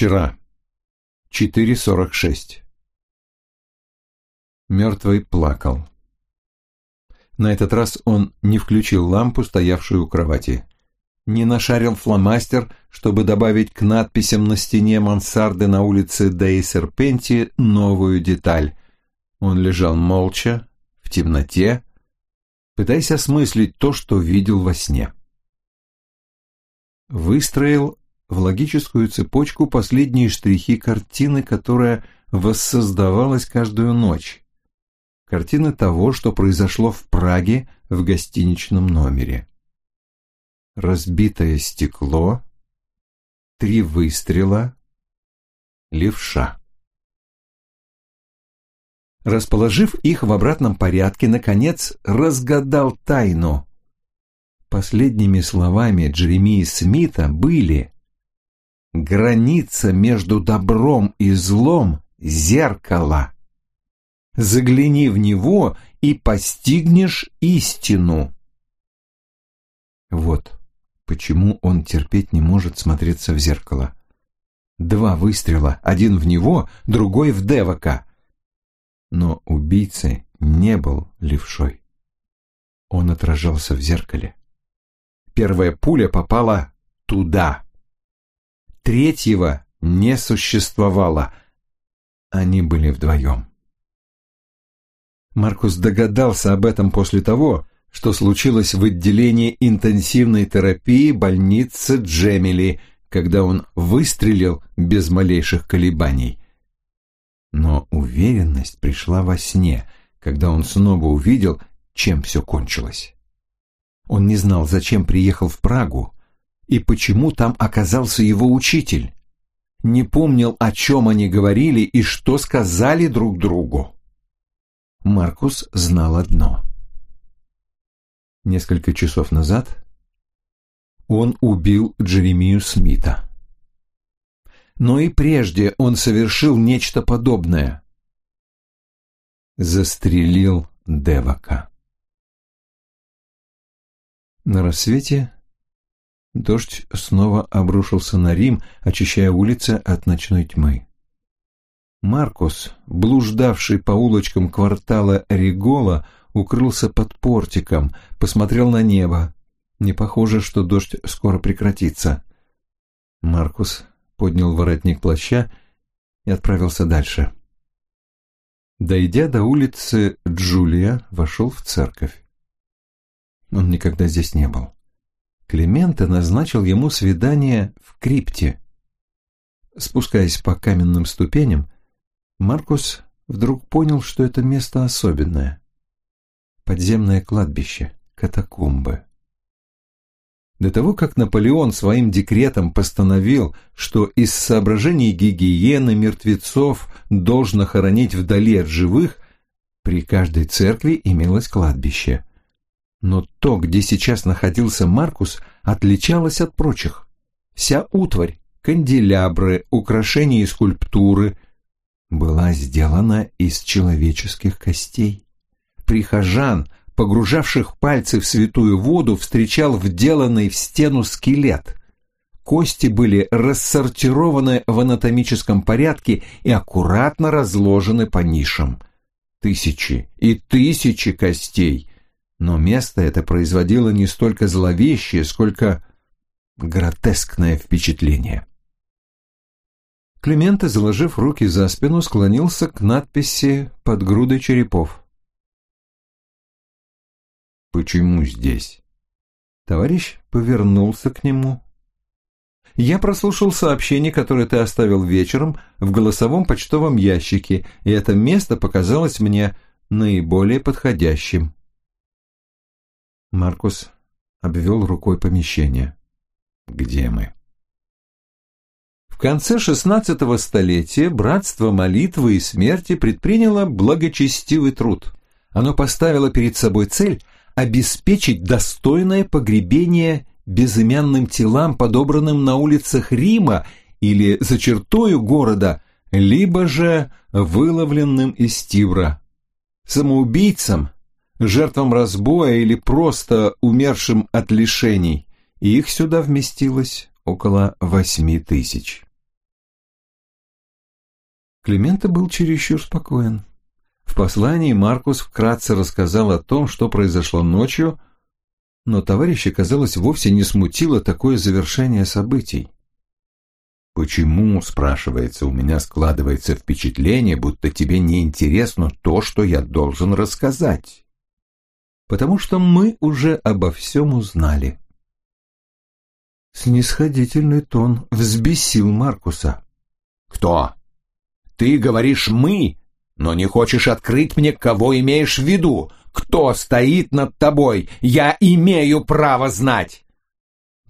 Вчера. 4.46. Мертвый плакал. На этот раз он не включил лампу, стоявшую у кровати. Не нашарил фломастер, чтобы добавить к надписям на стене мансарды на улице Дей Серпенти новую деталь. Он лежал молча, в темноте, пытаясь осмыслить то, что видел во сне. Выстроил в логическую цепочку последние штрихи картины, которая воссоздавалась каждую ночь. Картины того, что произошло в Праге в гостиничном номере. Разбитое стекло, три выстрела, левша. Расположив их в обратном порядке, наконец разгадал тайну. Последними словами Джеремии Смита были Граница между добром и злом — зеркало. Загляни в него и постигнешь истину. Вот почему он терпеть не может смотреться в зеркало. Два выстрела, один в него, другой в Девака. Но убийца не был левшой. Он отражался в зеркале. Первая пуля попала туда. Третьего не существовало. Они были вдвоем. Маркус догадался об этом после того, что случилось в отделении интенсивной терапии больницы Джемили, когда он выстрелил без малейших колебаний. Но уверенность пришла во сне, когда он снова увидел, чем все кончилось. Он не знал, зачем приехал в Прагу, и почему там оказался его учитель. Не помнил, о чем они говорили и что сказали друг другу. Маркус знал одно. Несколько часов назад он убил Джеремию Смита. Но и прежде он совершил нечто подобное. Застрелил Девака. На рассвете Дождь снова обрушился на Рим, очищая улицы от ночной тьмы. Маркус, блуждавший по улочкам квартала Ригола, укрылся под портиком, посмотрел на небо. Не похоже, что дождь скоро прекратится. Маркус поднял воротник плаща и отправился дальше. Дойдя до улицы Джулия, вошел в церковь. Он никогда здесь не был. Климента назначил ему свидание в крипте. Спускаясь по каменным ступеням, Маркус вдруг понял, что это место особенное. Подземное кладбище, катакомбы. До того, как Наполеон своим декретом постановил, что из соображений гигиены мертвецов должно хоронить вдали от живых, при каждой церкви имелось кладбище – но то, где сейчас находился Маркус, отличалось от прочих. Вся утварь, канделябры, украшения и скульптуры была сделана из человеческих костей. Прихожан, погружавших пальцы в святую воду, встречал вделанный в стену скелет. Кости были рассортированы в анатомическом порядке и аккуратно разложены по нишам. Тысячи и тысячи костей, но место это производило не столько зловещее, сколько гротескное впечатление. Клименте, заложив руки за спину, склонился к надписи под грудой черепов. «Почему здесь?» Товарищ повернулся к нему. «Я прослушал сообщение, которое ты оставил вечером в голосовом почтовом ящике, и это место показалось мне наиболее подходящим». Маркус обвел рукой помещение. «Где мы?» В конце XVI столетия братство молитвы и смерти предприняло благочестивый труд. Оно поставило перед собой цель обеспечить достойное погребение безымянным телам, подобранным на улицах Рима или за чертою города, либо же выловленным из Тивра. Самоубийцам жертвам разбоя или просто умершим от лишений. Их сюда вместилось около восьми тысяч. Климента был чересчур спокоен. В послании Маркус вкратце рассказал о том, что произошло ночью, но товарища, казалось, вовсе не смутило такое завершение событий. «Почему, — спрашивается, — у меня складывается впечатление, будто тебе не интересно то, что я должен рассказать?» «Потому что мы уже обо всем узнали». Снисходительный тон взбесил Маркуса. «Кто? Ты говоришь «мы», но не хочешь открыть мне, кого имеешь в виду? Кто стоит над тобой? Я имею право знать!»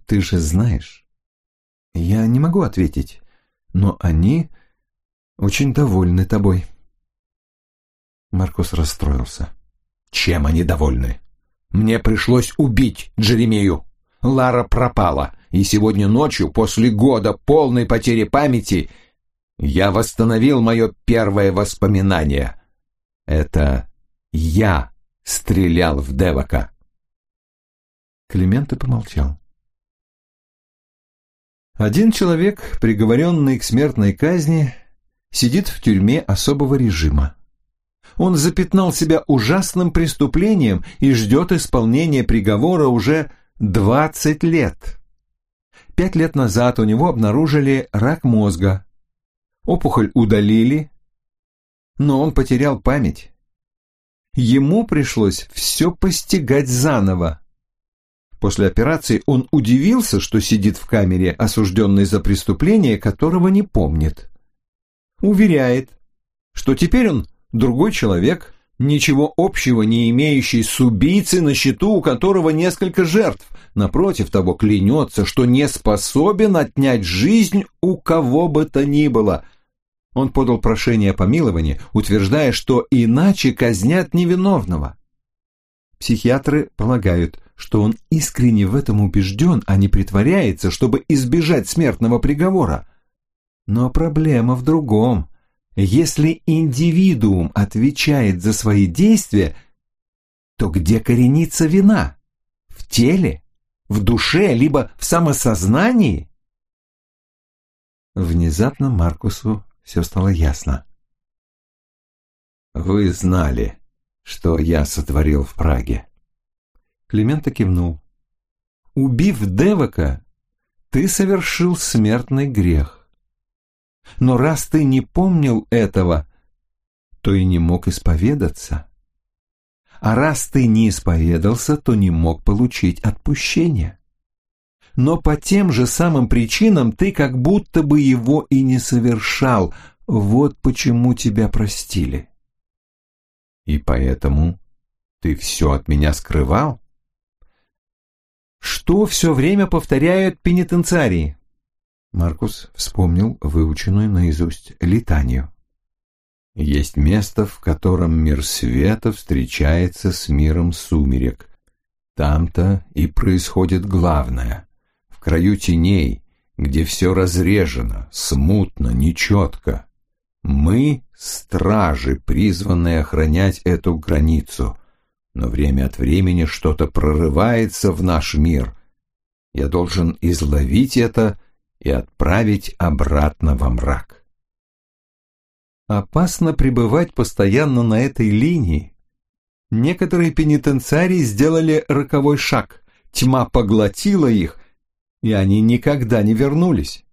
«Ты же знаешь, я не могу ответить, но они очень довольны тобой. Маркус расстроился. Чем они довольны? Мне пришлось убить Джеремею. Лара пропала, и сегодня ночью, после года полной потери памяти, я восстановил мое первое воспоминание. Это я стрелял в Девака. Клименто помолчал. Один человек, приговоренный к смертной казни, сидит в тюрьме особого режима. Он запятнал себя ужасным преступлением и ждет исполнения приговора уже 20 лет. Пять лет назад у него обнаружили рак мозга. Опухоль удалили, но он потерял память. Ему пришлось все постигать заново. После операции он удивился, что сидит в камере, осужденный за преступление, которого не помнит. Уверяет, что теперь он другой человек, ничего общего не имеющий с убийцей, на счету у которого несколько жертв. Напротив того, клянется, что не способен отнять жизнь у кого бы то ни было. Он подал прошение о помиловании, утверждая, что иначе казнят невиновного. Психиатры полагают, что он искренне в этом убежден, а не притворяется, чтобы избежать смертного приговора. Но проблема в другом. Если индивидуум отвечает за свои действия, то где коренится вина? В теле? В душе? Либо в самосознании? Внезапно Маркусу все стало ясно. «Вы знали, что я сотворил в Праге?» Климента кивнул. «Убив Девока, ты совершил смертный грех. Но раз ты не помнил этого, то и не мог исповедаться. А раз ты не исповедался, то не мог получить отпущение. Но по тем же самым причинам ты как будто бы его и не совершал. Вот почему тебя простили. И поэтому ты все от меня скрывал? Что все время повторяют пенитенциарии? Маркус вспомнил выученную наизусть летанию. Есть место, в котором мир света встречается с миром сумерек. Там-то и происходит главное. В краю теней, где все разрежено, смутно, нечетко. Мы — стражи, призванные охранять эту границу, но время от времени что-то прорывается в наш мир. Я должен изловить это и отправить обратно во мрак. Опасно пребывать постоянно на этой линии. Некоторые пенитенциарии сделали роковой шаг, тьма поглотила их, и они никогда не вернулись.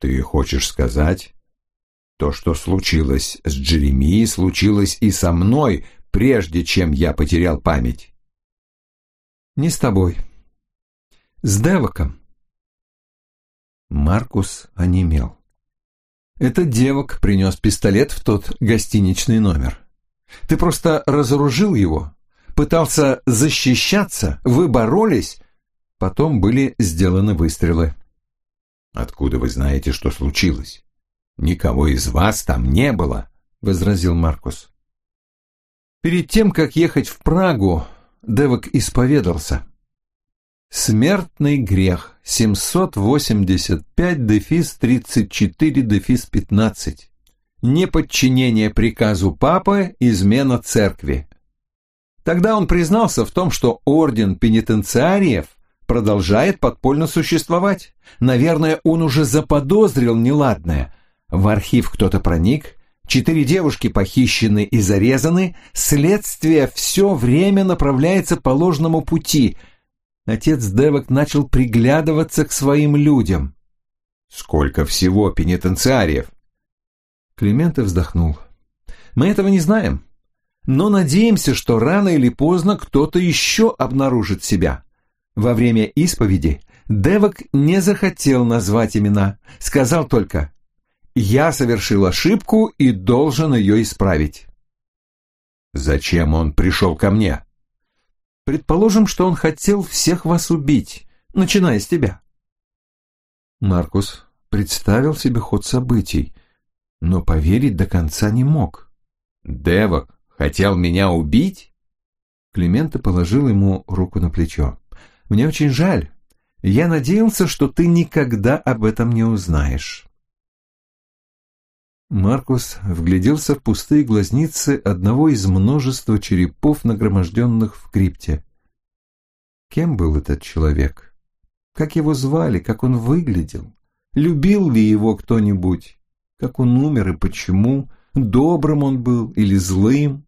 Ты хочешь сказать, то, что случилось с Джеремией, случилось и со мной, прежде чем я потерял память. Не с тобой. С Девоком. Маркус онемел. Этот девок принес пистолет в тот гостиничный номер. Ты просто разоружил его, пытался защищаться, вы боролись, потом были сделаны выстрелы. «Откуда вы знаете, что случилось? Никого из вас там не было», — возразил Маркус. Перед тем, как ехать в Прагу, Девок исповедался. Смертный грех 785 дефис 34 дефис 15. Неподчинение приказу папы, измена церкви. Тогда он признался в том, что орден пенитенциариев продолжает подпольно существовать. Наверное, он уже заподозрил неладное, В архив кто-то проник, четыре девушки похищены и зарезаны, следствие все время направляется по ложному пути. Отец Девок начал приглядываться к своим людям. Сколько всего пенитенциариев? Клименте вздохнул. Мы этого не знаем, но надеемся, что рано или поздно кто-то еще обнаружит себя. Во время исповеди Девок не захотел назвать имена, сказал только «Я совершил ошибку и должен ее исправить». «Зачем он пришел ко мне?» «Предположим, что он хотел всех вас убить, начиная с тебя». Маркус представил себе ход событий, но поверить до конца не мог. «Девок хотел меня убить?» Климента положил ему руку на плечо. «Мне очень жаль. Я надеялся, что ты никогда об этом не узнаешь». Маркус вгляделся в пустые глазницы одного из множества черепов, нагроможденных в крипте. Кем был этот человек? Как его звали? Как он выглядел? Любил ли его кто-нибудь? Как он умер и почему? Добрым он был или злым?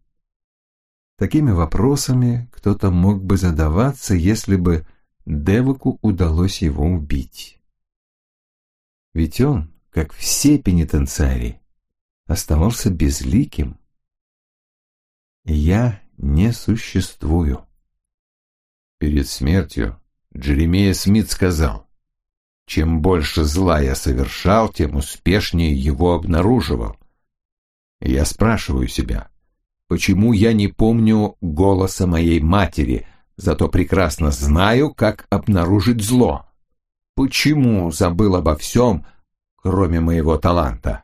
Такими вопросами кто-то мог бы задаваться, если бы Деваку удалось его убить. Ведь он, как все пенитенциарии, оставался безликим. Я не существую. Перед смертью Джеремия Смит сказал, «Чем больше зла я совершал, тем успешнее его обнаруживал». Я спрашиваю себя, почему я не помню голоса моей матери, зато прекрасно знаю, как обнаружить зло? Почему забыл обо всем, кроме моего таланта?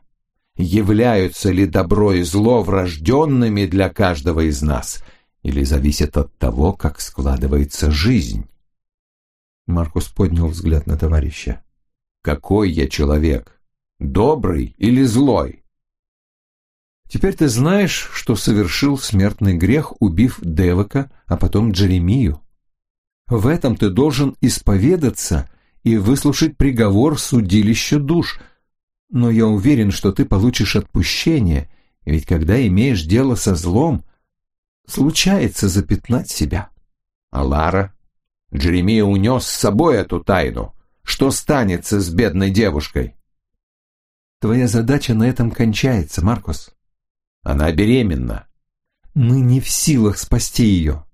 Являются ли добро и зло врожденными для каждого из нас, или зависят от того, как складывается жизнь? Маркус поднял взгляд на товарища. «Какой я человек? Добрый или злой?» Теперь ты знаешь, что совершил смертный грех, убив Девока, а потом Джеремию. В этом ты должен исповедаться и выслушать приговор судилища душ. Но я уверен, что ты получишь отпущение, ведь когда имеешь дело со злом, случается запятнать себя. А Лара? Джеремия унес с собой эту тайну. Что станется с бедной девушкой? Твоя задача на этом кончается, Маркус. Она беременна. Мы не в силах спасти ее.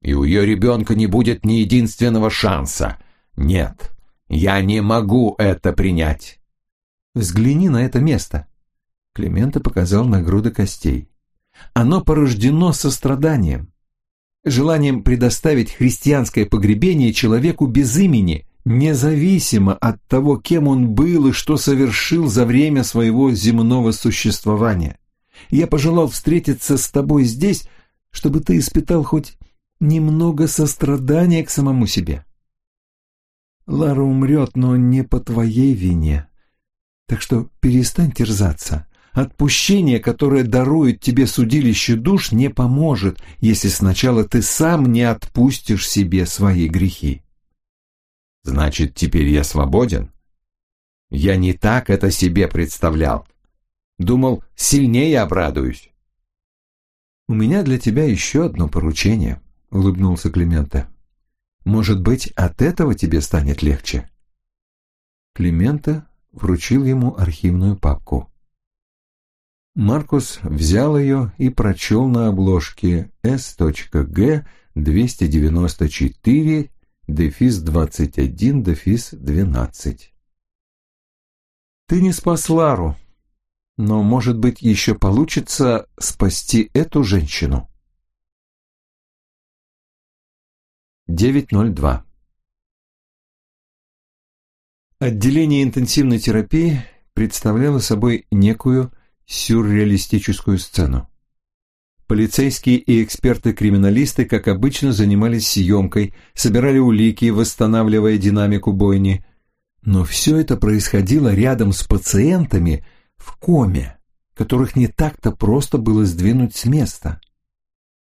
И у ее ребенка не будет ни единственного шанса. Нет, я не могу это принять. Взгляни на это место. Климента показал на груды костей. Оно порождено состраданием, желанием предоставить христианское погребение человеку без имени, независимо от того, кем он был и что совершил за время своего земного существования. Я пожелал встретиться с тобой здесь, чтобы ты испытал хоть немного сострадания к самому себе. Лара умрет, но не по твоей вине. Так что перестань терзаться. Отпущение, которое дарует тебе судилище душ, не поможет, если сначала ты сам не отпустишь себе свои грехи. Значит, теперь я свободен? Я не так это себе представлял. Думал, сильнее обрадуюсь. «У меня для тебя еще одно поручение», — улыбнулся Климента. «Может быть, от этого тебе станет легче?» Климента вручил ему архивную папку. Маркус взял ее и прочел на обложке S.G. 294 дефис 21 дефис 12. «Ты не спас Лару», но, может быть, еще получится спасти эту женщину. 9.02 Отделение интенсивной терапии представляло собой некую сюрреалистическую сцену. Полицейские и эксперты-криминалисты, как обычно, занимались съемкой, собирали улики, восстанавливая динамику бойни. Но все это происходило рядом с пациентами, в коме, которых не так-то просто было сдвинуть с места.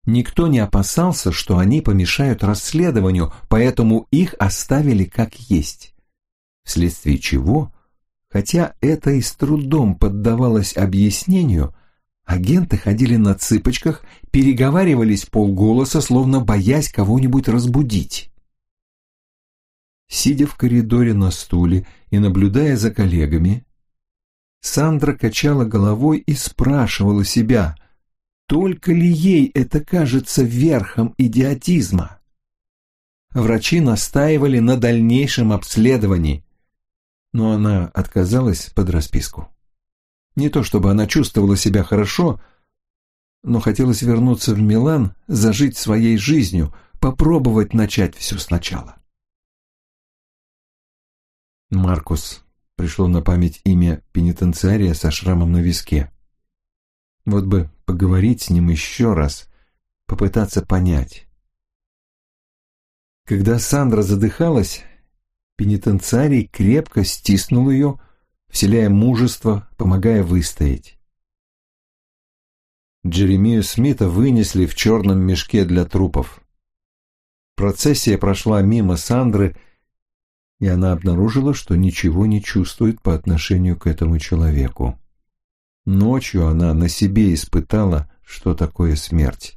Никто не опасался, что они помешают расследованию, поэтому их оставили как есть. Вследствие чего Хотя это и с трудом поддавалось объяснению, агенты ходили на цыпочках, переговаривались полголоса, словно боясь кого-нибудь разбудить. Сидя в коридоре на стуле и наблюдая за коллегами, Сандра качала головой и спрашивала себя, только ли ей это кажется верхом идиотизма. Врачи настаивали на дальнейшем обследовании, но она отказалась под расписку. Не то чтобы она чувствовала себя хорошо, но хотелось вернуться в Милан, зажить своей жизнью, попробовать начать все сначала. Маркус пришло на память имя пенитенциария со шрамом на виске. Вот бы поговорить с ним еще раз, попытаться понять. Когда Сандра задыхалась, пенитенциарий крепко стиснул ее, вселяя мужество, помогая выстоять. Джеремию Смита вынесли в черном мешке для трупов. Процессия прошла мимо Сандры, и она обнаружила, что ничего не чувствует по отношению к этому человеку. Ночью она на себе испытала, что такое смерть.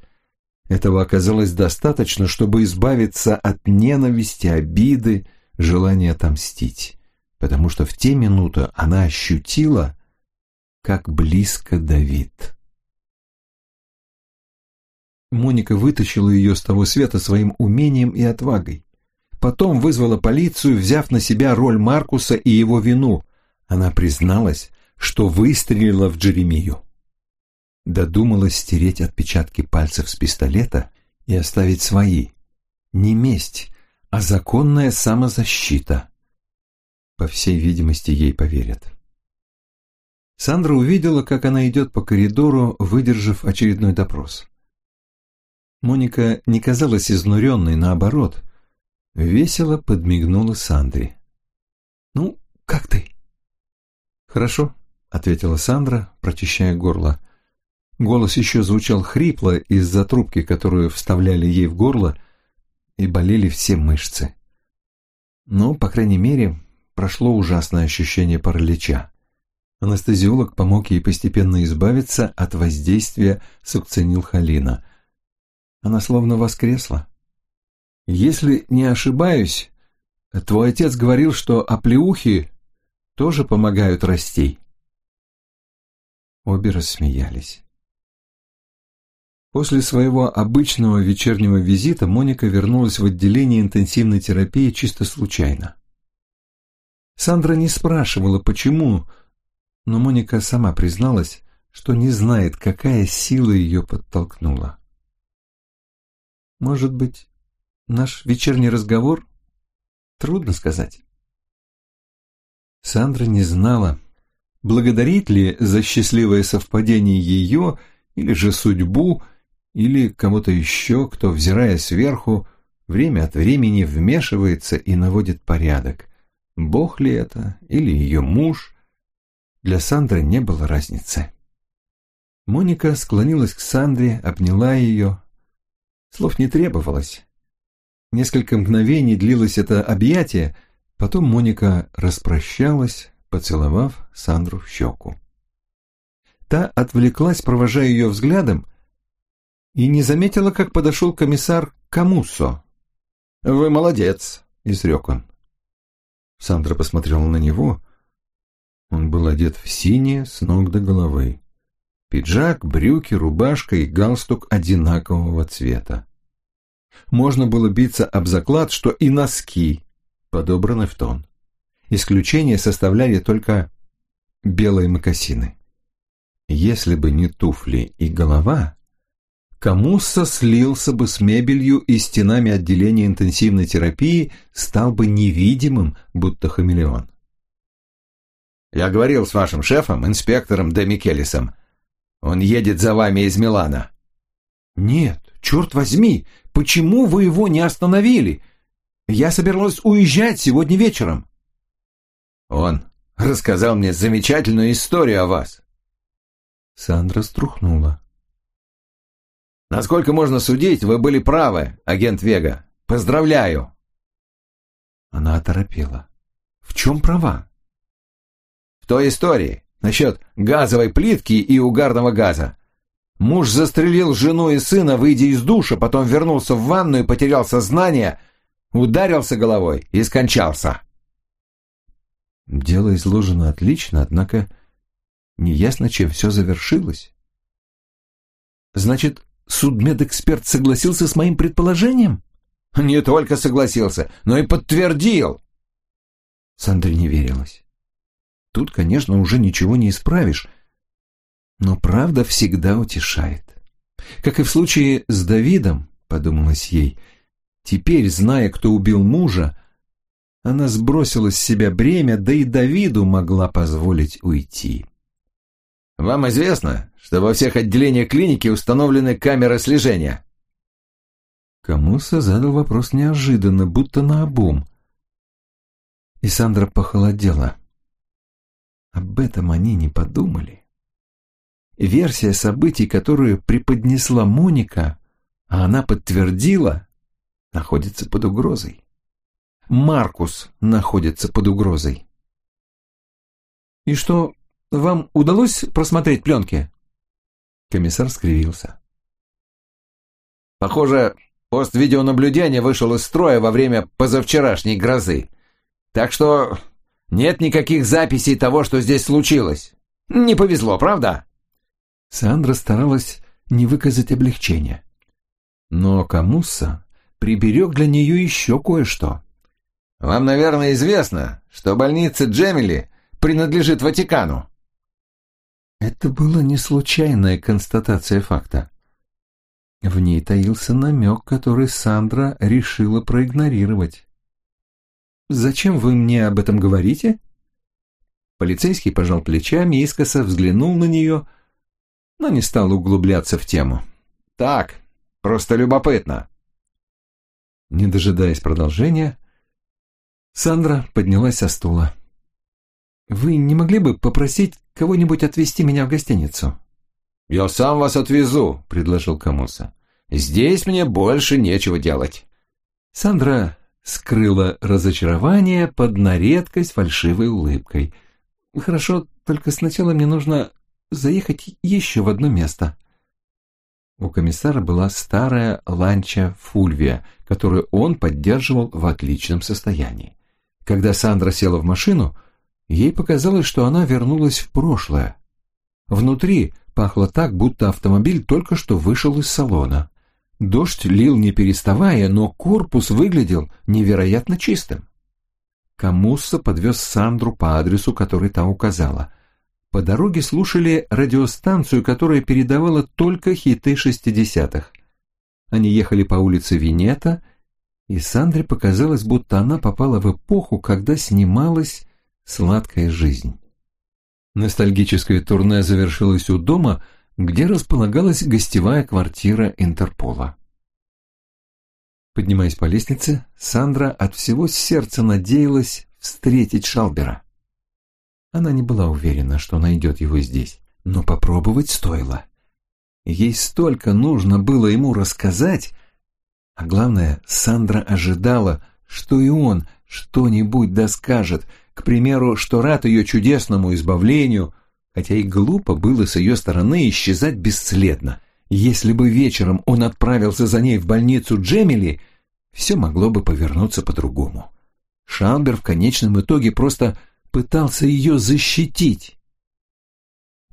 Этого оказалось достаточно, чтобы избавиться от ненависти, обиды, желания отомстить, потому что в те минуты она ощутила, как близко Давид. Моника вытащила ее с того света своим умением и отвагой. Потом вызвала полицию, взяв на себя роль Маркуса и его вину. Она призналась, что выстрелила в Джеремию. Додумалась стереть отпечатки пальцев с пистолета и оставить свои. Не месть, а законная самозащита. По всей видимости, ей поверят. Сандра увидела, как она идет по коридору, выдержав очередной допрос. Моника не казалась изнуренной, наоборот. Весело подмигнула Сандре. «Ну, как ты?» «Хорошо», — ответила Сандра, прочищая горло. Голос еще звучал хрипло из-за трубки, которую вставляли ей в горло, и болели все мышцы. Но, по крайней мере, прошло ужасное ощущение паралича. Анестезиолог помог ей постепенно избавиться от воздействия сукцинилхолина. Она словно воскресла. «Если не ошибаюсь, твой отец говорил, что оплеухи тоже помогают расти». Обе рассмеялись. После своего обычного вечернего визита Моника вернулась в отделение интенсивной терапии чисто случайно. Сандра не спрашивала, почему, но Моника сама призналась, что не знает, какая сила ее подтолкнула. Может быть, наш вечерний разговор? Трудно сказать. Сандра не знала, благодарить ли за счастливое совпадение ее или же судьбу, или кого-то еще, кто, взирая сверху, время от времени вмешивается и наводит порядок. Бог ли это или ее муж? Для Сандры не было разницы. Моника склонилась к Сандре, обняла ее. Слов не требовалось. Несколько мгновений длилось это объятие, потом Моника распрощалась, поцеловав Сандру в щеку. Та отвлеклась, провожая ее взглядом, и не заметила, как подошел комиссар Камуссо. «Вы молодец», — изрек он. Сандра посмотрела на него. Он был одет в синее с ног до головы. Пиджак, брюки, рубашка и галстук одинакового цвета. Можно было биться об заклад, что и носки подобраны в тон. Исключение составляли только белые мокасины. Если бы не туфли и голова, Камусса слился бы с мебелью и стенами отделения интенсивной терапии, стал бы невидимым, будто хамелеон. «Я говорил с вашим шефом, инспектором Де Микелисом. Он едет за вами из Милана». «Нет, черт возьми, почему вы его не остановили? Я собиралась уезжать сегодня вечером». «Он рассказал мне замечательную историю о вас». Сандра струхнула. Насколько можно судить, вы были правы, агент Вега. Поздравляю. Она оторопела. В чем права? в той истории насчет газовой плитки и угарного газа. Муж застрелил жену и сына, выйдя из душа, потом вернулся в ванную, потерял сознание, ударился головой и скончался. Дело изложено отлично, однако неясно, чем все завершилось. Значит, судмедэксперт согласился с моим предположением? Не только согласился, но и подтвердил. Сандре не верилось. Тут, конечно, уже ничего не исправишь, но правда всегда утешает. Как и в случае с Давидом, подумалось ей, теперь, зная, кто убил мужа, она сбросила с себя бремя, да и Давиду могла позволить уйти. «Вам известно, что во всех отделениях клиники установлены камеры слежения?» Камуса задал вопрос неожиданно, будто наобум. И Сандра похолодела. Об этом они не подумали. Версия событий, которую преподнесла Моника, а она подтвердила, находится под угрозой. Маркус находится под угрозой. «И что, вам удалось просмотреть пленки?» Комиссар скривился. «Похоже, пост видеонаблюдения вышел из строя во время позавчерашней грозы. Так что нет никаких записей того, что здесь случилось. Не повезло, правда?» Сандра старалась не выказать облегчения. Но Камусса приберег для нее еще кое-что. Вам, наверное, известно, что больница Джемили принадлежит Ватикану. Это была не случайная констатация факта. В ней таился намек, который Сандра решила проигнорировать. «Зачем вы мне об этом говорите?» Полицейский пожал плечами, искоса взглянул на нее, но не стал углубляться в тему. «Так, просто любопытно». Не дожидаясь продолжения, Сандра поднялась со стула. «Вы не могли бы попросить кого-нибудь отвезти меня в гостиницу?» «Я сам вас отвезу», — предложил Камуса. «Здесь мне больше нечего делать». Сандра скрыла разочарование под на редкость фальшивой улыбкой. «Хорошо, только сначала мне нужно заехать еще в одно место». У комиссара была старая ланча Фульвия, которую он поддерживал в отличном состоянии. Когда Сандра села в машину, ей показалось, что она вернулась в прошлое. Внутри пахло так, будто автомобиль только что вышел из салона. Дождь лил не переставая, но корпус выглядел невероятно чистым. Камусса подвез Сандру по адресу, который та указала. По дороге слушали радиостанцию, которая передавала только хиты шестидесятых. Они ехали по улице Винета и Сандре показалось, будто она попала в эпоху, когда снималась «Сладкая жизнь». Ностальгическое турне завершилось у дома, где располагалась гостевая квартира Интерпола. Поднимаясь по лестнице, Сандра от всего сердца надеялась встретить Шалбера. Она не была уверена, что найдет его здесь, но попробовать стоило. Ей столько нужно было ему рассказать, а главное, Сандра ожидала, что и он что-нибудь доскажет, к примеру, что рад ее чудесному избавлению, хотя и глупо было с ее стороны исчезать бесследно. Если бы вечером он отправился за ней в больницу Джемили, все могло бы повернуться по-другому. Шамбер в конечном итоге просто пытался ее защитить.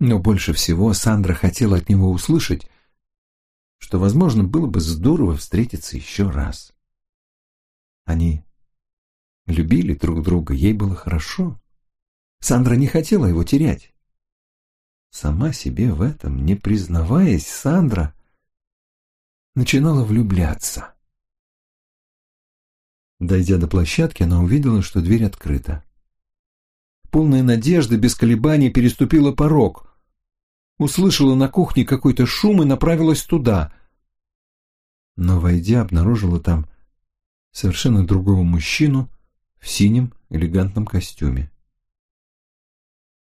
Но больше всего Сандра хотела от него услышать, что, возможно, было бы здорово встретиться еще раз. Они любили друг друга, ей было хорошо. Сандра не хотела его терять. Сама себе в этом, не признаваясь, Сандра начинала влюбляться. Дойдя до площадки, она увидела, что дверь открыта. Полная надежды, без колебаний переступила порог — услышала на кухне какой-то шум и направилась туда. Но, войдя, обнаружила там совершенно другого мужчину в синем элегантном костюме.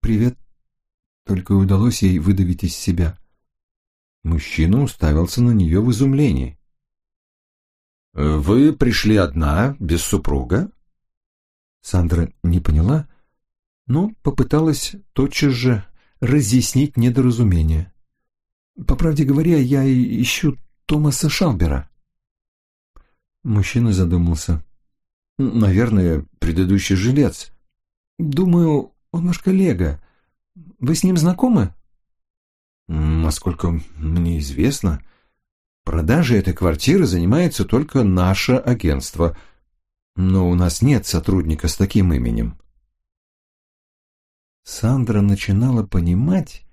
«Привет», — только удалось ей выдавить из себя. Мужчина уставился на нее в изумлении. «Вы пришли одна, без супруга?» Сандра не поняла, но попыталась тотчас же разъяснить недоразумение. По правде говоря, я ищу Томаса Шалбера. Мужчина задумался. Наверное, предыдущий жилец. Думаю, он ваш коллега. Вы с ним знакомы? Насколько мне известно, продажей этой квартиры занимается только наше агентство. Но у нас нет сотрудника с таким именем. Сандра начинала понимать,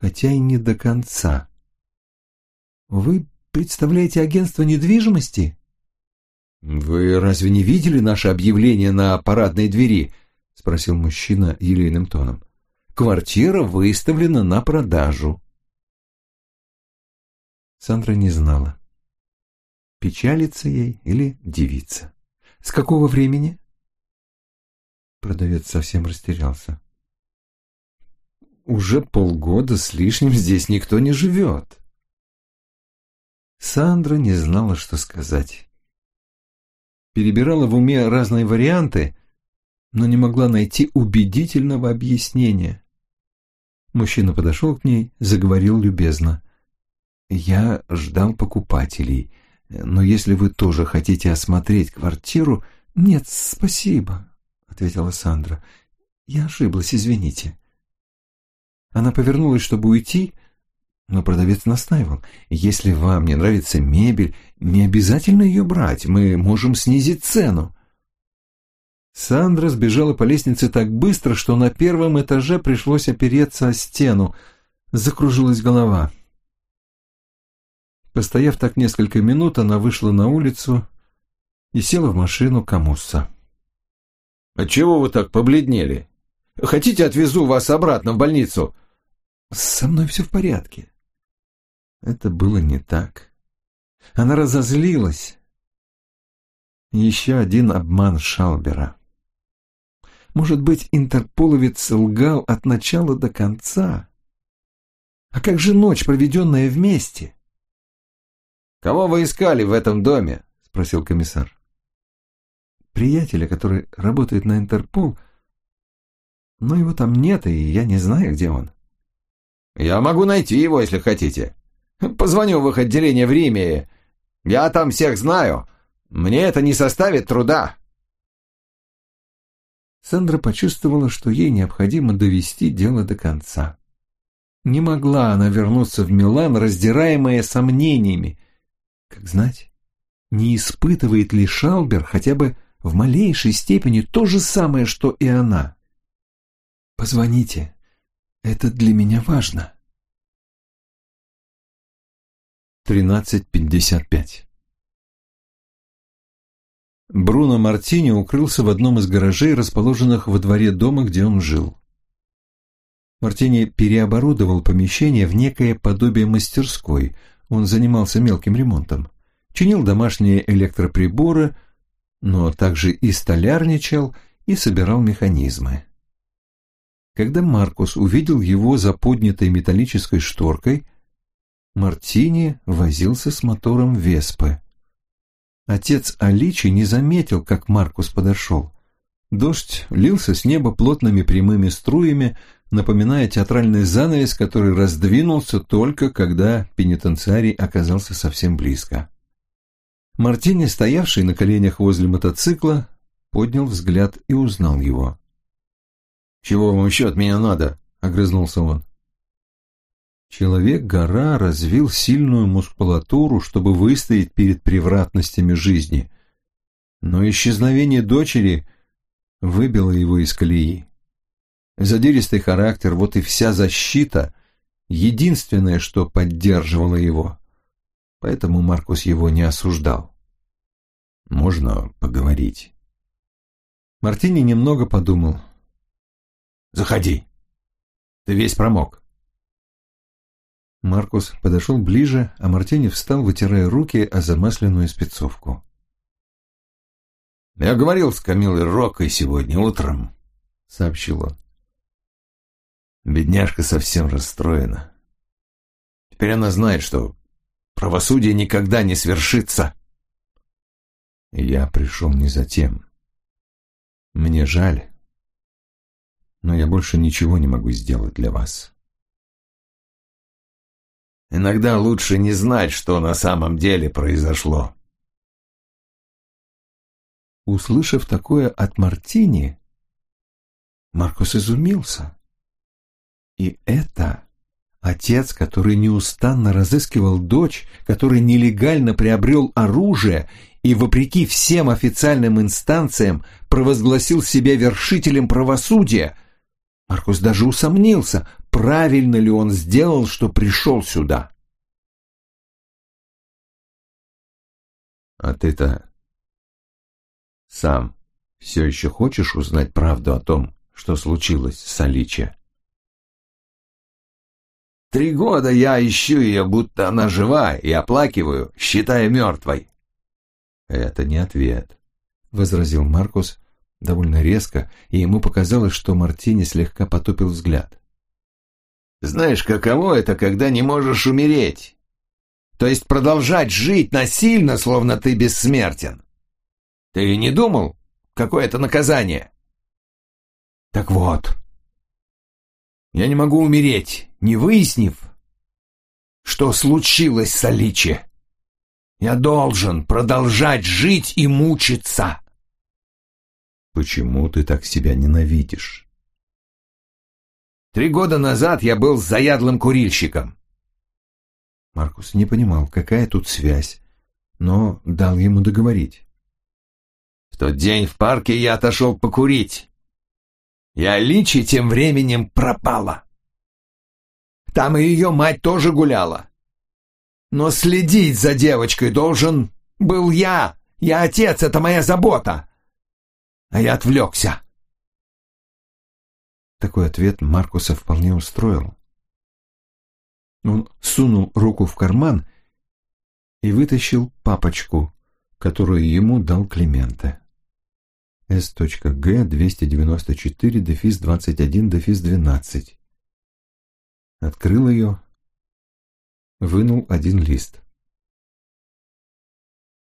хотя и не до конца. «Вы представляете агентство недвижимости?» «Вы разве не видели наше объявление на парадной двери?» — спросил мужчина елейным тоном. «Квартира выставлена на продажу». Сандра не знала, печалится ей или девица. «С какого времени?» Продавец совсем растерялся. «Уже полгода с лишним здесь никто не живет». Сандра не знала, что сказать перебирала в уме разные варианты, но не могла найти убедительного объяснения. Мужчина подошел к ней, заговорил любезно. «Я ждал покупателей, но если вы тоже хотите осмотреть квартиру...» «Нет, спасибо», — ответила Сандра. «Я ошиблась, извините». Она повернулась, чтобы уйти, но продавец настаивал. «Если вам не нравится мебель, не обязательно ее брать, мы можем снизить цену». Сандра сбежала по лестнице так быстро, что на первом этаже пришлось опереться о стену. Закружилась голова. Постояв так несколько минут, она вышла на улицу и села в машину Камусса. «Отчего вы так побледнели? Хотите, отвезу вас обратно в больницу?» «Со мной все в порядке. Это было не так. Она разозлилась. Еще один обман Шалбера. Может быть, интерполовец лгал от начала до конца? А как же ночь, проведенная вместе? «Кого вы искали в этом доме?» — спросил комиссар. «Приятеля, который работает на Интерпол, но его там нет, и я не знаю, где он». «Я могу найти его, если хотите». Позвоню в их отделение в Риме. Я там всех знаю. Мне это не составит труда». Сандра почувствовала, что ей необходимо довести дело до конца. Не могла она вернуться в Милан, раздираемая сомнениями. Как знать, не испытывает ли Шалбер хотя бы в малейшей степени то же самое, что и она? «Позвоните, это для меня важно». 13.55 Бруно Мартини укрылся в одном из гаражей, расположенных во дворе дома, где он жил. Мартини переоборудовал помещение в некое подобие мастерской. Он занимался мелким ремонтом. Чинил домашние электроприборы, но также и столярничал, и собирал механизмы. Когда Маркус увидел его за поднятой металлической шторкой, Мартини возился с мотором Веспы. Отец Аличи не заметил, как Маркус подошел. Дождь лился с неба плотными прямыми струями, напоминая театральный занавес, который раздвинулся только когда пенитенциарий оказался совсем близко. Мартини, стоявший на коленях возле мотоцикла, поднял взгляд и узнал его. «Чего вам еще от меня надо?» — огрызнулся он. Человек-гора развил сильную мускулатуру, чтобы выстоять перед превратностями жизни. Но исчезновение дочери выбило его из колеи. Задиристый характер, вот и вся защита, единственное, что поддерживало его. Поэтому Маркус его не осуждал. «Можно поговорить?» Мартини немного подумал. «Заходи. Ты весь промок». Маркус подошел ближе, а Мартини встал, вытирая руки о замасленную спецовку. «Я говорил с Камилой Рокой сегодня утром», — сообщил он. Бедняжка совсем расстроена. Теперь она знает, что правосудие никогда не свершится. Я пришел не за тем. Мне жаль. но я больше ничего не могу сделать для вас. Иногда лучше не знать, что на самом деле произошло. Услышав такое от Мартини, Маркус изумился. И это отец, который неустанно разыскивал дочь, который нелегально приобрел оружие и, вопреки всем официальным инстанциям, провозгласил себя вершителем правосудия. Маркус даже усомнился, правильно ли он сделал, что пришел сюда. «А ты-то сам все еще хочешь узнать правду о том, что случилось с Аличе?» Три года я ищу ее, будто она жива, и оплакиваю, считая мертвой. Это не ответ, — возразил Маркус довольно резко, и ему показалось, что Мартини слегка потупил взгляд. Знаешь, каково это, когда не можешь умереть? То есть продолжать жить насильно, словно ты бессмертен. Ты не думал, какое это наказание? Так вот, я не могу умереть, не выяснив, что случилось с Аличи. Я должен продолжать жить и мучиться. Почему ты так себя ненавидишь? Три года назад я был заядлым курильщиком. Маркус не понимал, какая тут связь, но дал ему договорить. В тот день в парке я отошел покурить. И Аличи тем временем пропала. Там и ее мать тоже гуляла. Но следить за девочкой должен был я. Я отец, это моя забота. А я отвлекся. Такой ответ Маркуса вполне устроил. Он сунул руку в карман и вытащил папочку, которую ему дал Клименте. С.Г. 294, дефис 21, дефис 12. Открыл ее, вынул один лист.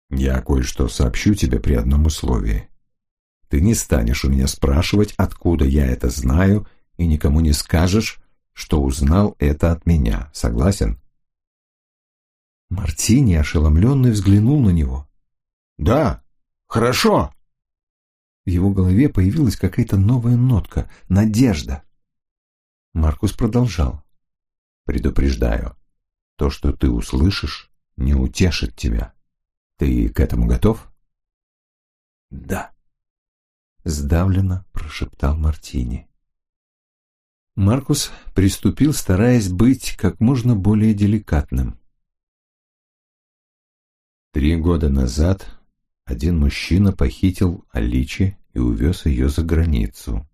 «Я кое-что сообщу тебе при одном условии. Ты не станешь у меня спрашивать, откуда я это знаю, и никому не скажешь, что узнал это от меня. Согласен?» Мартини, ошеломленный, взглянул на него. «Да, хорошо», в его голове появилась какая-то новая нотка — надежда. Маркус продолжал. «Предупреждаю, то, что ты услышишь, не утешит тебя. Ты к этому готов?» «Да», — сдавленно прошептал Мартини. Маркус приступил, стараясь быть как можно более деликатным. Три года назад один мужчина похитил Аличи и увез ее за границу.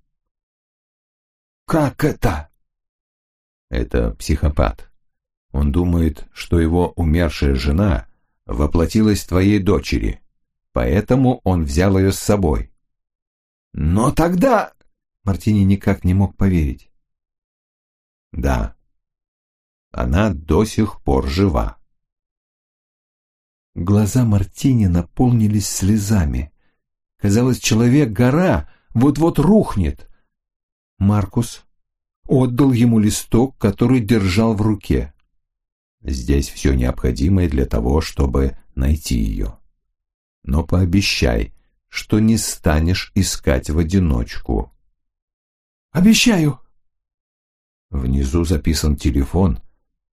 «Как это?» Это психопат. Он думает, что его умершая жена воплотилась твоей дочери, поэтому он взял ее с собой. «Но тогда...» Мартини никак не мог поверить. «Да, она до сих пор жива». Глаза Мартини наполнились слезами. Казалось, человек-гора вот-вот рухнет. Маркус отдал ему листок, который держал в руке. Здесь все необходимое для того, чтобы найти ее. Но пообещай, что не станешь искать в одиночку. «Обещаю!» Внизу записан телефон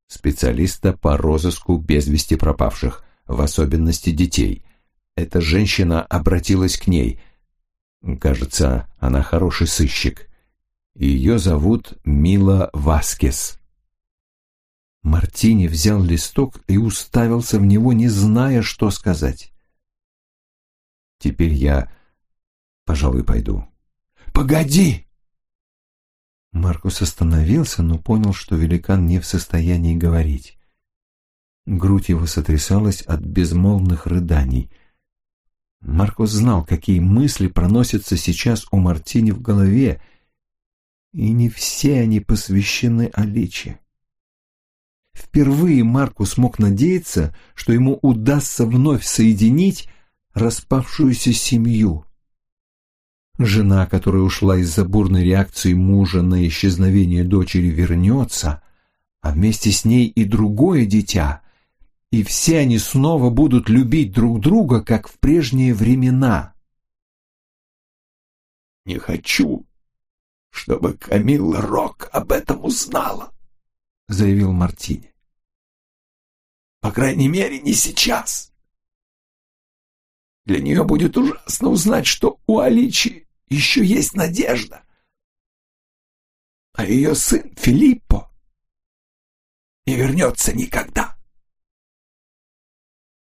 специалиста по розыску без вести пропавших в особенности детей. Эта женщина обратилась к ней. Кажется, она хороший сыщик. Ее зовут Мила Васкес. Мартини взял листок и уставился в него, не зная, что сказать. «Теперь я, пожалуй, пойду». «Погоди!» Маркус остановился, но понял, что великан не в состоянии говорить. Грудь его сотрясалась от безмолвных рыданий. Маркус знал, какие мысли проносятся сейчас у Мартини в голове, и не все они посвящены Аличе. Впервые Маркус мог надеяться, что ему удастся вновь соединить распавшуюся семью. Жена, которая ушла из-за бурной реакции мужа на исчезновение дочери, вернется, а вместе с ней и другое дитя, и все они снова будут любить друг друга, как в прежние времена. «Не хочу, чтобы Камилла Рок об этом узнала», — заявил Мартини. «По крайней мере, не сейчас. Для нее будет ужасно узнать, что у Аличи еще есть надежда. А ее сын Филиппо не вернется никогда.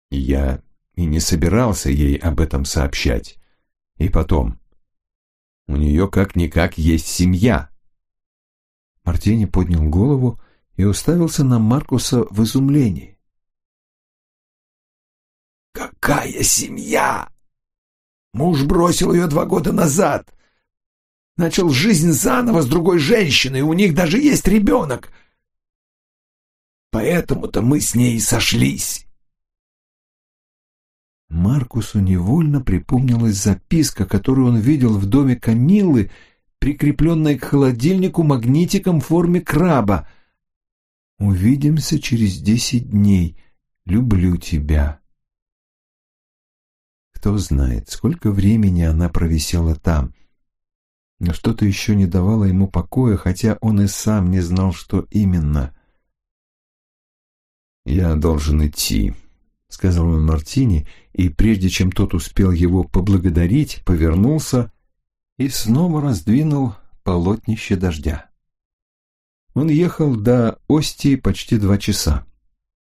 Я и не собирался ей об этом сообщать. И потом, у нее как-никак есть семья. Мартини поднял голову и уставился на Маркуса в изумлении. «Какая семья?» Муж бросил ее два года назад. Начал жизнь заново с другой женщиной, у них даже есть ребенок. Поэтому-то мы с ней и сошлись. Маркусу невольно припомнилась записка, которую он видел в доме Камиллы, прикрепленная к холодильнику магнитиком в форме краба. «Увидимся через десять дней. Люблю тебя». Кто знает, сколько времени она провисела там. Но что-то еще не давало ему покоя, хотя он и сам не знал, что именно. «Я должен идти», — сказал он Мартини, и прежде чем тот успел его поблагодарить, повернулся и снова раздвинул полотнище дождя. Он ехал до Остии почти два часа.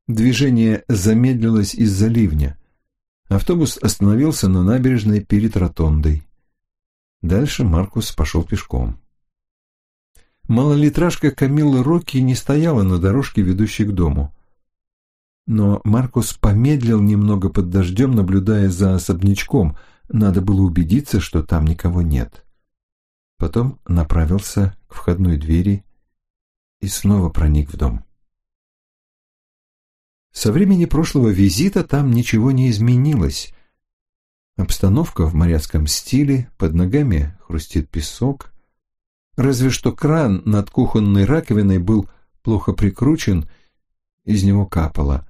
Движение замедлилось из-за ливня. Автобус остановился на набережной перед ротондой. Дальше Маркус пошел пешком. Малолитражка Камиллы Рокки не стояла на дорожке, ведущей к дому. Но Маркус помедлил немного под дождем, наблюдая за особнячком. Надо было убедиться, что там никого нет. Потом направился к входной двери и снова проник в дом. Со времени прошлого визита там ничего не изменилось. Обстановка в моряцком стиле, под ногами хрустит песок. Разве что кран над кухонной раковиной был плохо прикручен, из него капало.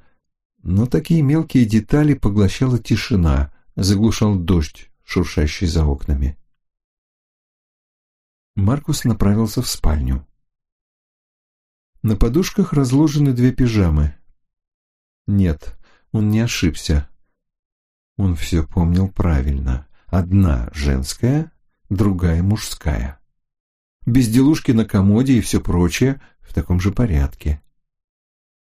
Но такие мелкие детали поглощала тишина, заглушал дождь, шуршащий за окнами. Маркус направился в спальню. На подушках разложены две пижамы. Нет, он не ошибся. Он все помнил правильно. Одна женская, другая мужская. Безделушки на комоде и все прочее в таком же порядке.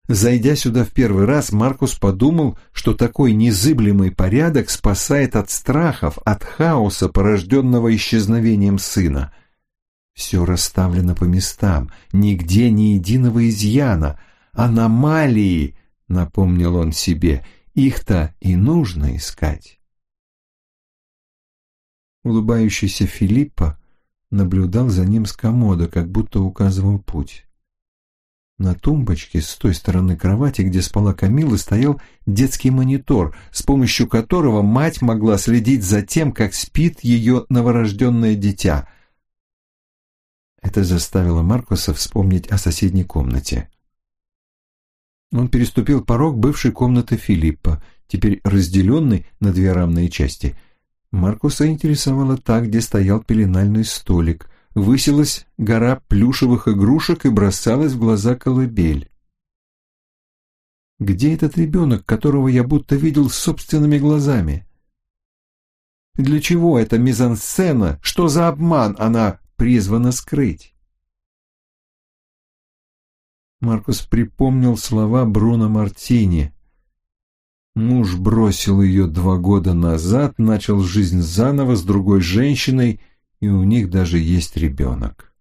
Зайдя сюда в первый раз, Маркус подумал, что такой незыблемый порядок спасает от страхов, от хаоса, порожденного исчезновением сына. Все расставлено по местам, нигде ни единого изъяна, аномалии, напомнил он себе, их-то и нужно искать. Улыбающийся Филиппа наблюдал за ним с комода, как будто указывал путь. На тумбочке с той стороны кровати, где спала Камила, стоял детский монитор, с помощью которого мать могла следить за тем, как спит ее новорожденное дитя. Это заставило Маркуса вспомнить о соседней комнате. Он переступил порог бывшей комнаты Филиппа, теперь разделенной на две равные части. Маркуса интересовало та, где стоял пеленальный столик. Высилась гора плюшевых игрушек и бросалась в глаза колыбель. Где этот ребенок, которого я будто видел собственными глазами? Для чего эта мизансцена? Что за обман она призвана скрыть? Маркус припомнил слова Бруно Мартини. Муж бросил ее два года назад, начал жизнь заново с другой женщиной, и у них даже есть ребенок.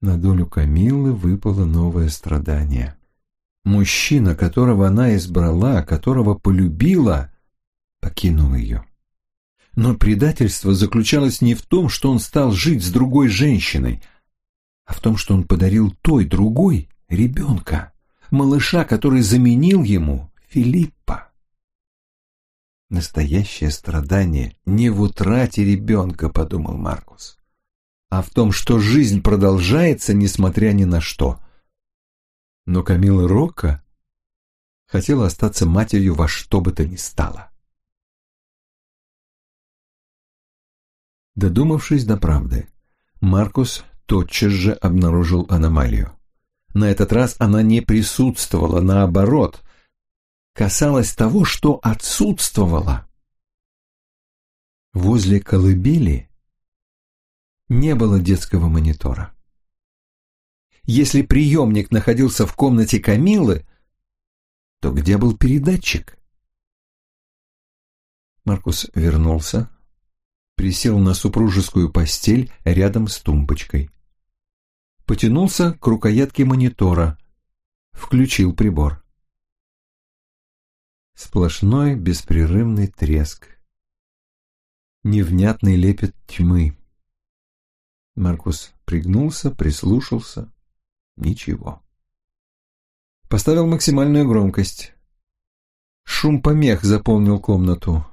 На долю Камиллы выпало новое страдание. Мужчина, которого она избрала, которого полюбила, покинул ее. Но предательство заключалось не в том, что он стал жить с другой женщиной, а в том, что он подарил той другой ребенка, малыша, который заменил ему Филиппа. Настоящее страдание не в утрате ребенка, подумал Маркус, а в том, что жизнь продолжается, несмотря ни на что. Но Камила Рокко хотела остаться матерью во что бы то ни стало. Додумавшись до правды, Маркус тотчас же обнаружил аномалию. На этот раз она не присутствовала, наоборот, касалась того, что отсутствовало. Возле колыбели не было детского монитора. Если приемник находился в комнате Камилы, то где был передатчик? Маркус вернулся, присел на супружескую постель рядом с тумбочкой. Потянулся к рукоятке монитора, включил прибор. Сплошной беспрерывный треск. Невнятный лепет тьмы. Маркус пригнулся, прислушался. Ничего. Поставил максимальную громкость. Шум помех заполнил комнату.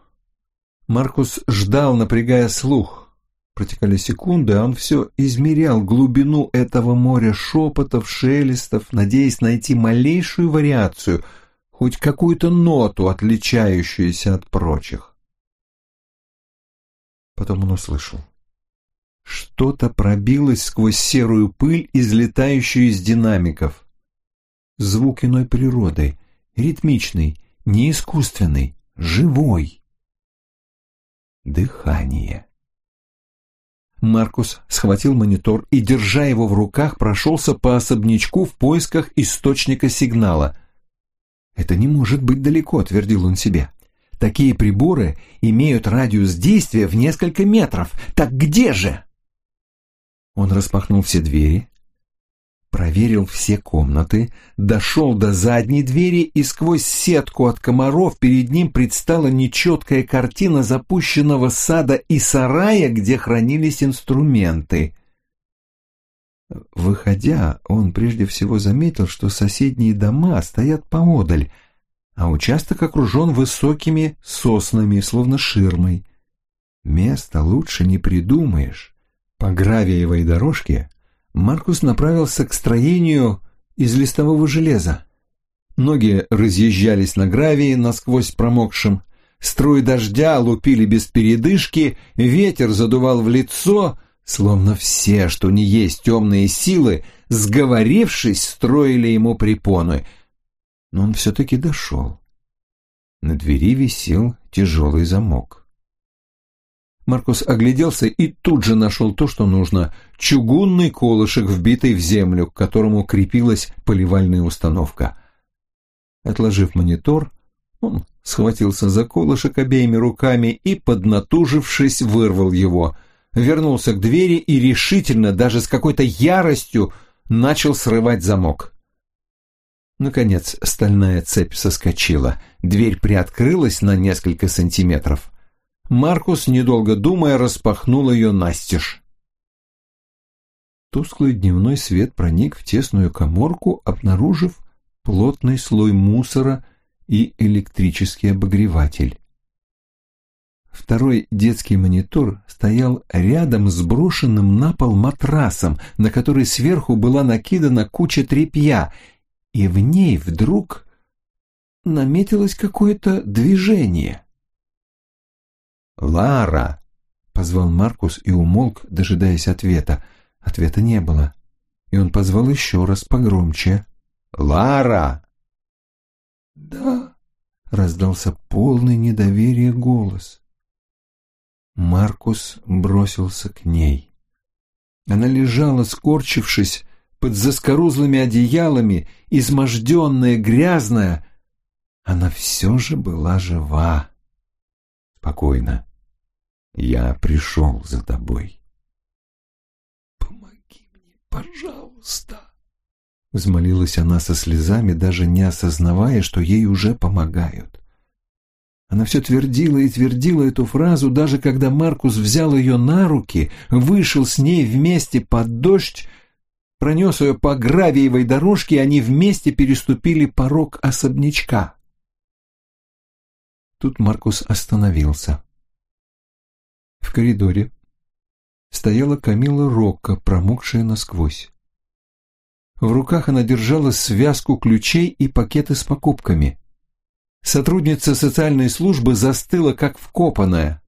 Маркус ждал, напрягая слух. Протекали секунды, а он все измерял глубину этого моря шепотов, шелестов, надеясь найти малейшую вариацию — хоть какую-то ноту, отличающуюся от прочих. Потом он услышал. Что-то пробилось сквозь серую пыль, излетающую из динамиков. Звук иной природы, ритмичный, не искусственный, живой. Дыхание. Маркус схватил монитор и, держа его в руках, прошелся по особнячку в поисках источника сигнала — «Это не может быть далеко», — твердил он себе. «Такие приборы имеют радиус действия в несколько метров. Так где же?» Он распахнул все двери, проверил все комнаты, дошел до задней двери, и сквозь сетку от комаров перед ним предстала нечеткая картина запущенного сада и сарая, где хранились инструменты. Выходя, он прежде всего заметил, что соседние дома стоят поодаль, а участок окружен высокими соснами, словно ширмой. Место лучше не придумаешь. По гравиевой дорожке Маркус направился к строению из листового железа. Ноги разъезжались на гравии, насквозь промокшим. Струи дождя лупили без передышки, ветер задувал в лицо — Словно все, что не есть темные силы, сговорившись, строили ему препоны. Но он все-таки дошел. На двери висел тяжелый замок. Маркус огляделся и тут же нашел то, что нужно. Чугунный колышек, вбитый в землю, к которому крепилась поливальная установка. Отложив монитор, он схватился за колышек обеими руками и, поднатужившись, вырвал его — вернулся к двери и решительно, даже с какой-то яростью, начал срывать замок. Наконец стальная цепь соскочила, дверь приоткрылась на несколько сантиметров. Маркус, недолго думая, распахнул ее настежь. Тусклый дневной свет проник в тесную коморку, обнаружив плотный слой мусора и электрический обогреватель. Второй детский монитор стоял рядом с брошенным на пол матрасом, на который сверху была накидана куча тряпья, и в ней вдруг наметилось какое-то движение. «Лара!» — позвал Маркус и умолк, дожидаясь ответа. Ответа не было, и он позвал еще раз погромче. «Лара!» «Да!» — раздался полный недоверия голос. Маркус бросился к ней. Она лежала, скорчившись, под заскорузлыми одеялами, изможденная, грязная. Она все же была жива. Спокойно. Я пришел за тобой. «Помоги мне, пожалуйста!» Взмолилась она со слезами, даже не осознавая, что ей уже помогают. Она все твердила и твердила эту фразу, даже когда Маркус взял ее на руки, вышел с ней вместе под дождь, пронес ее по гравиевой дорожке, и они вместе переступили порог особнячка. Тут Маркус остановился. В коридоре стояла Камила Рокко, промокшая насквозь. В руках она держала связку ключей и пакеты с покупками. Сотрудница социальной службы застыла, как вкопанная.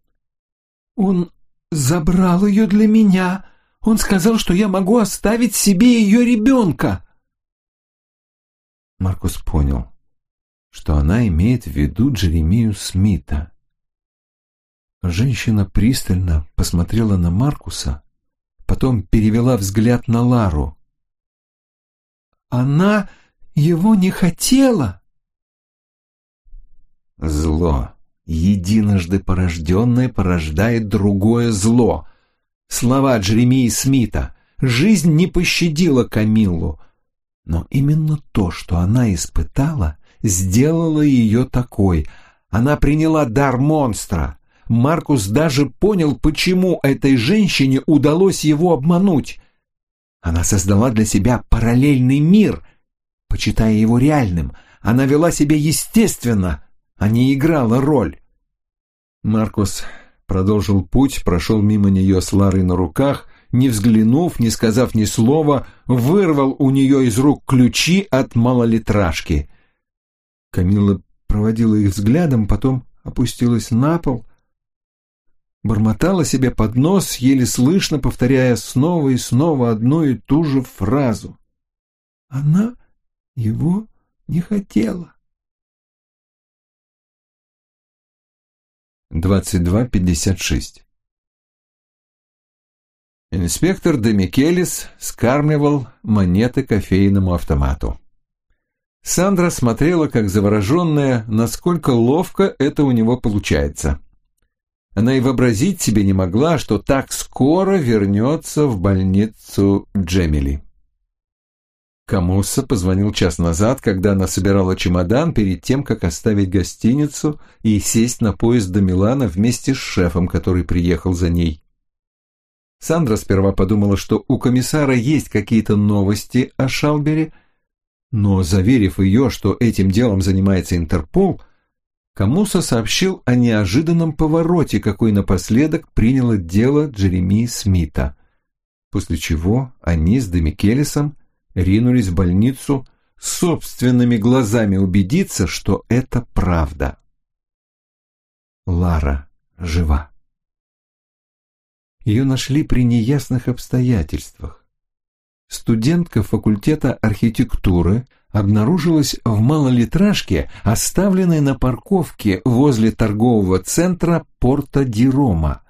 «Он забрал ее для меня. Он сказал, что я могу оставить себе ее ребенка». Маркус понял, что она имеет в виду Джеремию Смита. Женщина пристально посмотрела на Маркуса, потом перевела взгляд на Лару. «Она его не хотела!» Зло, единожды порожденное, порождает другое зло. Слова Джеремии Смита. Жизнь не пощадила Камиллу, но именно то, что она испытала, сделало ее такой. Она приняла дар монстра. Маркус даже понял, почему этой женщине удалось его обмануть. Она создала для себя параллельный мир, почитая его реальным. Она вела себя естественно, а не играла роль. Маркус продолжил путь, прошел мимо нее с Ларой на руках, не взглянув, не сказав ни слова, вырвал у нее из рук ключи от малолитражки. Камила проводила их взглядом, потом опустилась на пол, бормотала себе под нос, еле слышно повторяя снова и снова одну и ту же фразу. Она его не хотела. 22.56 Инспектор Демикелис скармливал монеты кофейному автомату. Сандра смотрела, как завороженная, насколько ловко это у него получается. Она и вообразить себе не могла, что так скоро вернется в больницу Джемили. Камусса позвонил час назад, когда она собирала чемодан перед тем, как оставить гостиницу и сесть на поезд до Милана вместе с шефом, который приехал за ней. Сандра сперва подумала, что у комиссара есть какие-то новости о Шалбере, но, заверив ее, что этим делом занимается Интерпол, Камуса сообщил о неожиданном повороте, какой напоследок приняло дело Джеремии Смита, после чего они с Демикелисом ринулись в больницу собственными глазами убедиться, что это правда. Лара жива. Ее нашли при неясных обстоятельствах. Студентка факультета архитектуры обнаружилась в малолитражке, оставленной на парковке возле торгового центра Порта Ди Рома.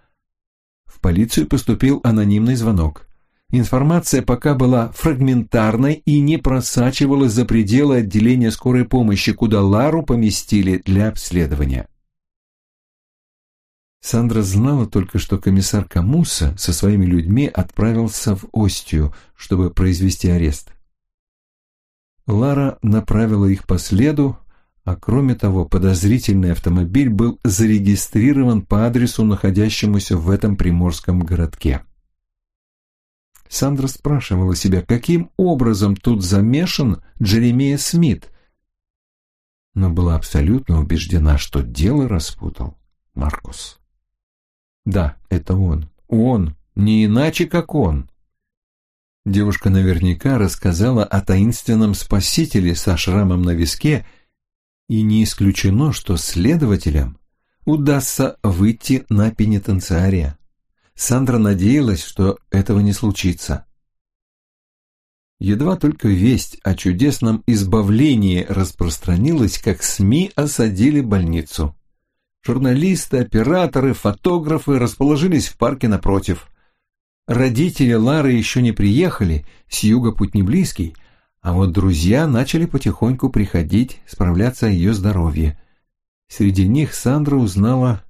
В полицию поступил анонимный звонок. Информация пока была фрагментарной и не просачивалась за пределы отделения скорой помощи, куда Лару поместили для обследования. Сандра знала только, что комиссар Камуса со своими людьми отправился в Остию, чтобы произвести арест. Лара направила их по следу, а кроме того, подозрительный автомобиль был зарегистрирован по адресу, находящемуся в этом приморском городке. Сандра спрашивала себя, каким образом тут замешан Джеремия Смит, но была абсолютно убеждена, что дело распутал Маркус. Да, это он. Он, не иначе, как он. Девушка наверняка рассказала о таинственном спасителе со шрамом на виске, и не исключено, что следователям удастся выйти на пенитенциария. Сандра надеялась, что этого не случится. Едва только весть о чудесном избавлении распространилась, как СМИ осадили больницу. Журналисты, операторы, фотографы расположились в парке напротив. Родители Лары еще не приехали, с юга путь не близкий, а вот друзья начали потихоньку приходить, справляться о ее здоровье. Среди них Сандра узнала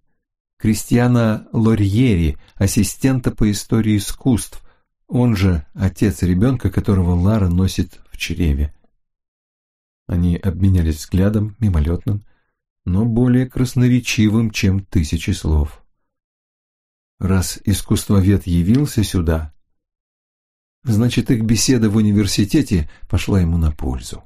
Кристиана Лорьери, ассистента по истории искусств, он же отец ребенка, которого Лара носит в чреве. Они обменялись взглядом, мимолетным, но более красноречивым, чем тысячи слов. Раз искусствовед явился сюда, значит, их беседа в университете пошла ему на пользу.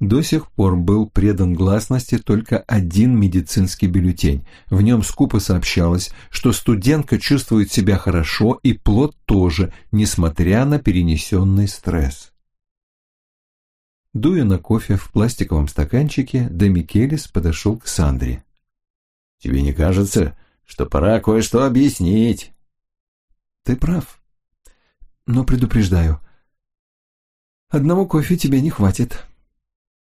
До сих пор был предан гласности только один медицинский бюллетень. В нем скупо сообщалось, что студентка чувствует себя хорошо и плод тоже, несмотря на перенесенный стресс. Дуя на кофе в пластиковом стаканчике, Демикелис подошел к Сандре. «Тебе не кажется, что пора кое-что объяснить?» «Ты прав. Но предупреждаю, одного кофе тебе не хватит».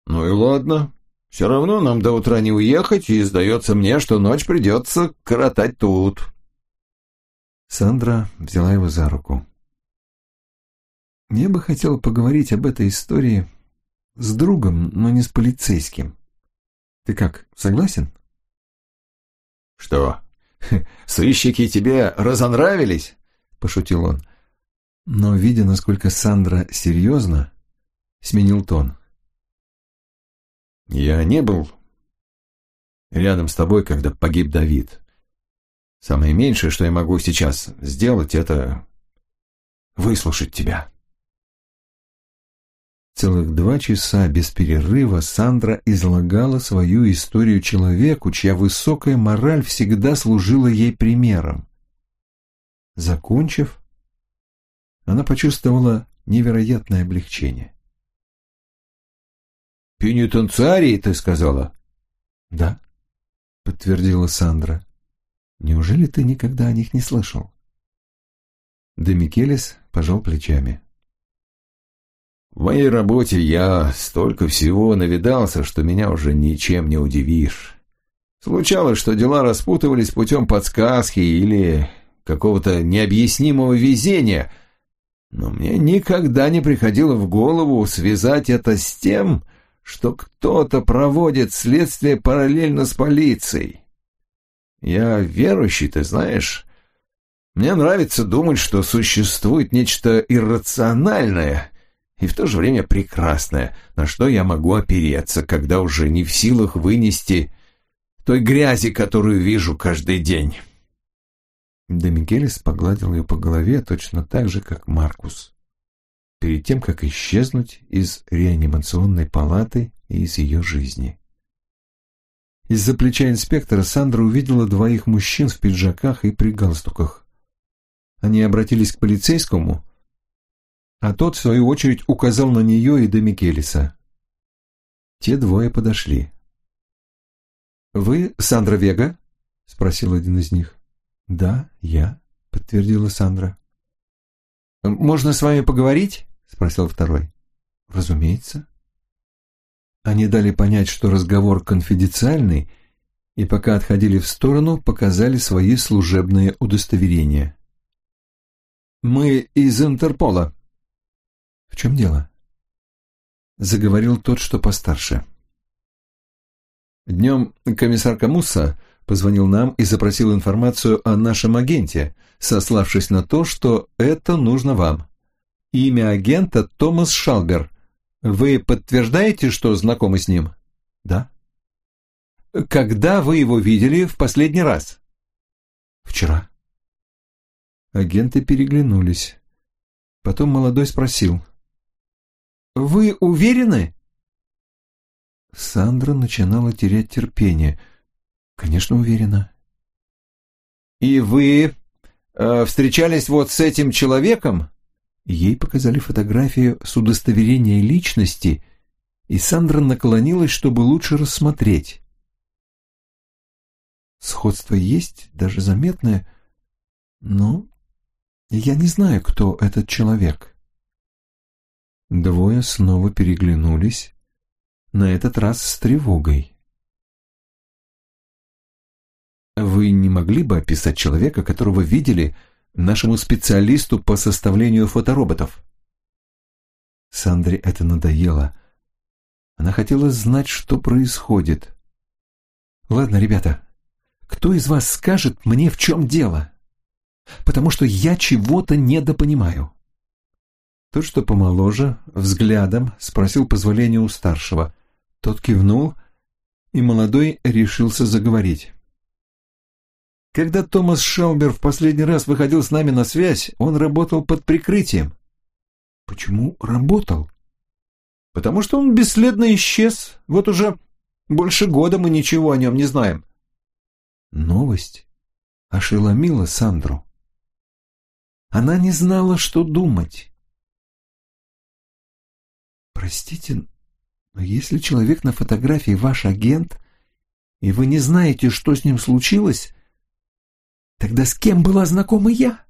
«Ну и ладно. Все равно нам до утра не уехать, и сдается мне, что ночь придется коротать тут». Сандра взяла его за руку. «Я бы хотел поговорить об этой истории с другом, но не с полицейским. Ты как, согласен?» «Что, сыщики тебе разонравились?» — пошутил он. Но, видя, насколько Сандра серьезно, сменил тон. Я не был рядом с тобой, когда погиб Давид. Самое меньшее, что я могу сейчас сделать, это выслушать тебя. Целых два часа без перерыва Сандра излагала свою историю человеку, чья высокая мораль всегда служила ей примером. Закончив, она почувствовала невероятное облегчение. «Пенитенциарий, ты сказала?» «Да», — подтвердила Сандра. «Неужели ты никогда о них не слышал?» Демикелис пожал плечами. «В моей работе я столько всего навидался, что меня уже ничем не удивишь. Случалось, что дела распутывались путем подсказки или какого-то необъяснимого везения, но мне никогда не приходило в голову связать это с тем, что кто-то проводит следствие параллельно с полицией. Я верующий, ты знаешь. Мне нравится думать, что существует нечто иррациональное и в то же время прекрасное, на что я могу опереться, когда уже не в силах вынести той грязи, которую вижу каждый день. Домикелис погладил ее по голове точно так же, как Маркус перед тем, как исчезнуть из реанимационной палаты и из ее жизни. Из-за плеча инспектора Сандра увидела двоих мужчин в пиджаках и при галстуках. Они обратились к полицейскому, а тот, в свою очередь, указал на нее и до Микелиса. Те двое подошли. «Вы Сандра Вега?» — спросил один из них. «Да, я», — подтвердила Сандра. «Можно с вами поговорить?» спросил второй. Разумеется. Они дали понять, что разговор конфиденциальный, и пока отходили в сторону, показали свои служебные удостоверения. «Мы из Интерпола». «В чем дело?» Заговорил тот, что постарше. Днем комиссар Камусса позвонил нам и запросил информацию о нашем агенте, сославшись на то, что это нужно вам. Имя агента Томас Шалбер. Вы подтверждаете, что знакомы с ним? Да. Когда вы его видели в последний раз? Вчера. Агенты переглянулись. Потом молодой спросил. «Вы уверены?» Сандра начинала терять терпение. «Конечно, уверена». «И вы э, встречались вот с этим человеком?» Ей показали фотографию с удостоверения личности, и Сандра наклонилась, чтобы лучше рассмотреть. Сходство есть, даже заметное, но я не знаю, кто этот человек. Двое снова переглянулись, на этот раз с тревогой. «Вы не могли бы описать человека, которого видели нашему специалисту по составлению фотороботов. Сандре это надоело. Она хотела знать, что происходит. «Ладно, ребята, кто из вас скажет мне, в чем дело? Потому что я чего-то недопонимаю». Тот, что помоложе, взглядом спросил позволения у старшего. Тот кивнул, и молодой решился заговорить. Когда Томас Шаубер в последний раз выходил с нами на связь, он работал под прикрытием. Почему работал? Потому что он бесследно исчез. Вот уже больше года мы ничего о нем не знаем. Новость ошеломила Сандру. Она не знала, что думать. Простите, но если человек на фотографии ваш агент, и вы не знаете, что с ним случилось, тогда с кем была знакома я?